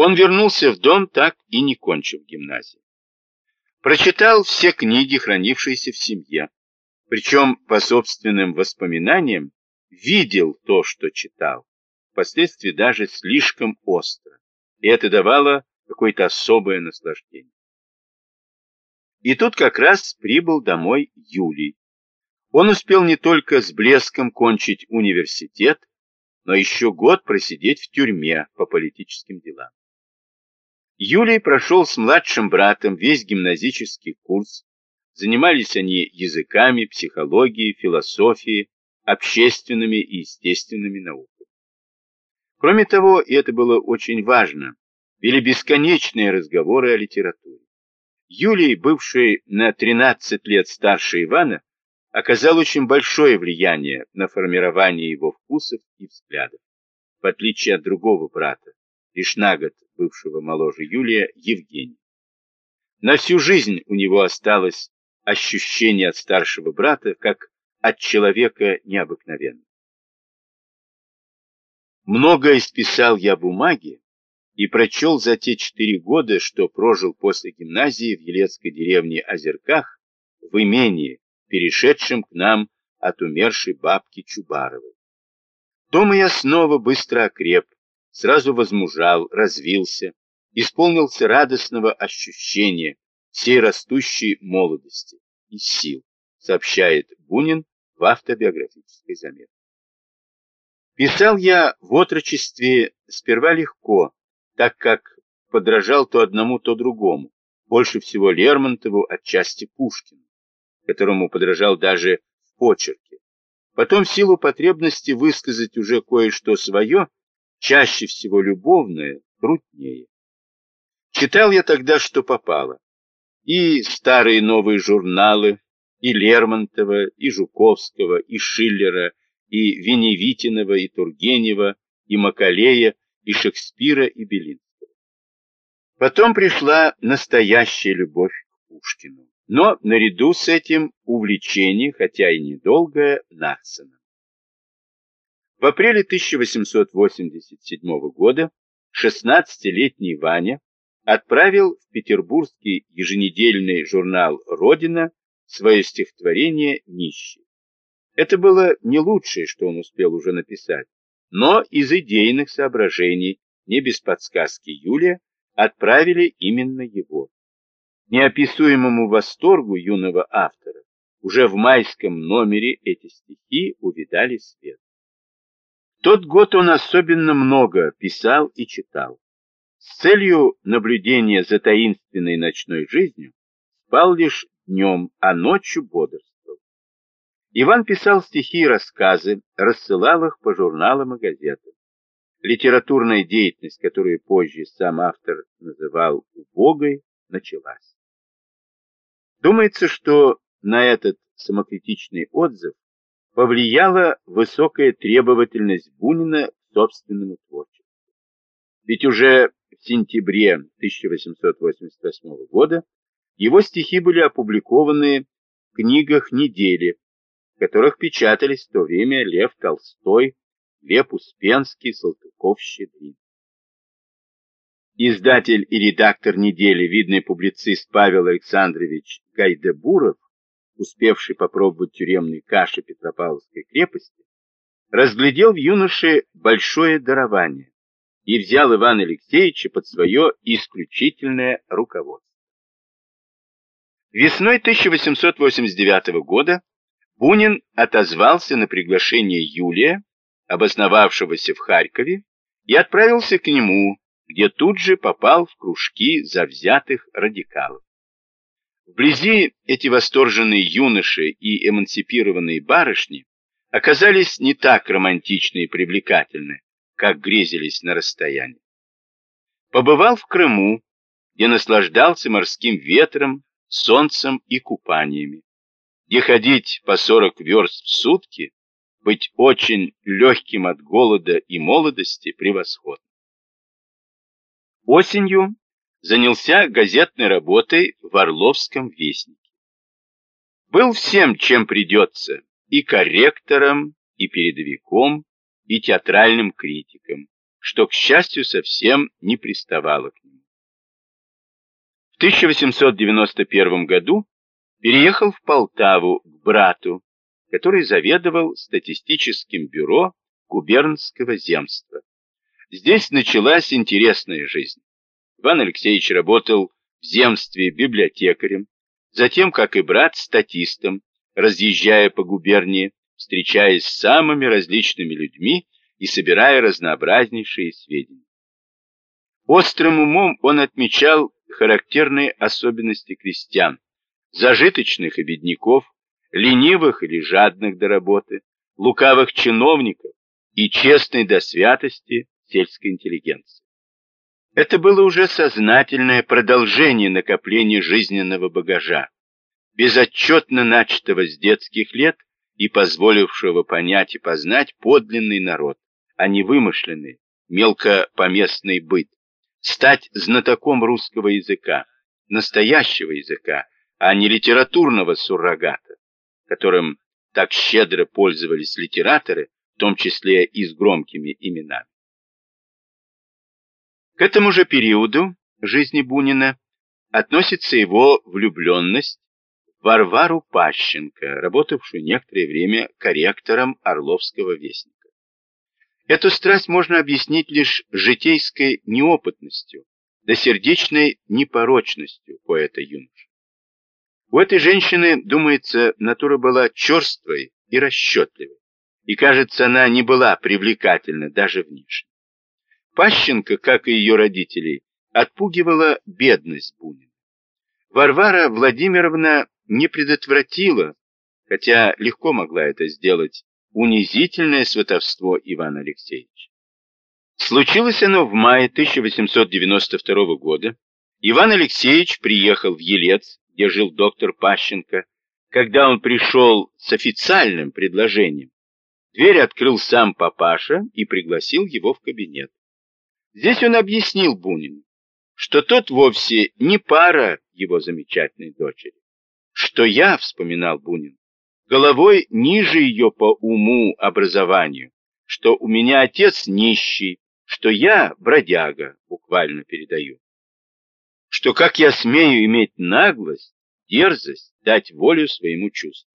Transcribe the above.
Он вернулся в дом, так и не кончив гимназию. Прочитал все книги, хранившиеся в семье, причем, по собственным воспоминаниям, видел то, что читал, впоследствии даже слишком остро, и это давало какое-то особое наслаждение. И тут как раз прибыл домой Юлий. Он успел не только с блеском кончить университет, но еще год просидеть в тюрьме по политическим делам. Юлий прошел с младшим братом весь гимназический курс. Занимались они языками, психологией, философией, общественными и естественными науками. Кроме того, и это было очень важно, вели бесконечные разговоры о литературе. Юлий, бывший на 13 лет старше Ивана, оказал очень большое влияние на формирование его вкусов и взглядов. В отличие от другого брата, лишь на год бывшего моложе Юлия, Евгения. На всю жизнь у него осталось ощущение от старшего брата, как от человека необыкновенного. Многое исписал я бумаги, и прочел за те четыре года, что прожил после гимназии в Елецкой деревне Озерках, в имении, перешедшем к нам от умершей бабки Чубаровой. Дома я снова быстро окреп, сразу возмужал, развился, исполнился радостного ощущения всей растущей молодости и сил, сообщает Бунин в автобиографической заметке. Писал я в отрочестве сперва легко, так как подражал то одному, то другому, больше всего Лермонтову, отчасти Пушкину, которому подражал даже в почерке. Потом в силу потребности высказать уже кое-что свое, чаще всего любовное, труднее. Читал я тогда, что попало. И старые новые журналы, и Лермонтова, и Жуковского, и Шиллера, и Веневитинова, и Тургенева, и Макалея, и Шекспира, и Белинского. Потом пришла настоящая любовь к Пушкину, но наряду с этим увлечение, хотя и недолгое, Нацином. В апреле 1887 года 16-летний Ваня отправил в петербургский еженедельный журнал «Родина» свое стихотворение «Нищий». Это было не лучшее, что он успел уже написать, но из идейных соображений, не без подсказки Юлия, отправили именно его. Неописуемому восторгу юного автора уже в майском номере эти стихи увидали свет. Тот год он особенно много писал и читал. С целью наблюдения за таинственной ночной жизнью спал лишь днем, а ночью бодрствовал. Иван писал стихи и рассказы, рассылал их по журналам и газетам. Литературная деятельность, которую позже сам автор называл убогой, началась. Думается, что на этот самокритичный отзыв повлияла высокая требовательность Бунина к собственному творчеству. Ведь уже в сентябре 1888 года его стихи были опубликованы в книгах недели в которых печатались в то время Лев Толстой, Лев Успенский, Салтыков-Щедрин. Издатель и редактор недели, видный публицист Павел Александрович Гайдебуров, успевший попробовать тюремной каши Петропавловской крепости, разглядел в юноше большое дарование и взял Ивана Алексеевича под свое исключительное руководство. Весной 1889 года Бунин отозвался на приглашение Юлия, обосновавшегося в Харькове, и отправился к нему, где тут же попал в кружки завзятых радикалов. Вблизи эти восторженные юноши и эмансипированные барышни оказались не так романтичны и привлекательны, как грезились на расстоянии. Побывал в Крыму, где наслаждался морским ветром, солнцем и купаниями где ходить по 40 верст в сутки, быть очень легким от голода и молодости превосходно. Осенью занялся газетной работой в Орловском вестнике. Был всем, чем придется, и корректором, и передовиком, и театральным критиком, что, к счастью, совсем не приставало к нему. В 1891 году переехал в Полтаву к брату, который заведовал статистическим бюро губернского земства. Здесь началась интересная жизнь. Иван Алексеевич работал в земстве библиотекарем, затем, как и брат, статистом, разъезжая по губернии, встречаясь с самыми различными людьми и собирая разнообразнейшие сведения. Острым умом он отмечал характерные особенности крестьян, зажиточных и бедняков, ленивых или жадных до работы, лукавых чиновников и честной до святости сельской интеллигенции. Это было уже сознательное продолжение накопления жизненного багажа, безотчетно начатого с детских лет и позволившего понять и познать подлинный народ, а не вымышленный, мелкопоместный быт, стать знатоком русского языка, настоящего языка, а не литературного суррогата, которым так щедро пользовались литераторы, в том числе и с громкими именами. К этому же периоду жизни Бунина относится его влюбленность в Варвару Пащенко, работавшую некоторое время корректором Орловского вестника. Эту страсть можно объяснить лишь житейской неопытностью, да сердечной непорочностью поэта-юноши. У этой женщины, думается, натура была черствой и расчетливой, и, кажется, она не была привлекательна даже внешне. Пащенко, как и ее родителей, отпугивала бедность Бунина. Варвара Владимировна не предотвратила, хотя легко могла это сделать, унизительное сватовство Ивана Алексеевича. Случилось оно в мае 1892 года. Иван Алексеевич приехал в Елец, где жил доктор Пащенко. Когда он пришел с официальным предложением, дверь открыл сам папаша и пригласил его в кабинет. Здесь он объяснил Бунину, что тот вовсе не пара его замечательной дочери. Что я, вспоминал Бунин, головой ниже ее по уму, образованию, что у меня отец нищий, что я бродяга, буквально передаю. Что как я смею иметь наглость, дерзость дать волю своему чувству.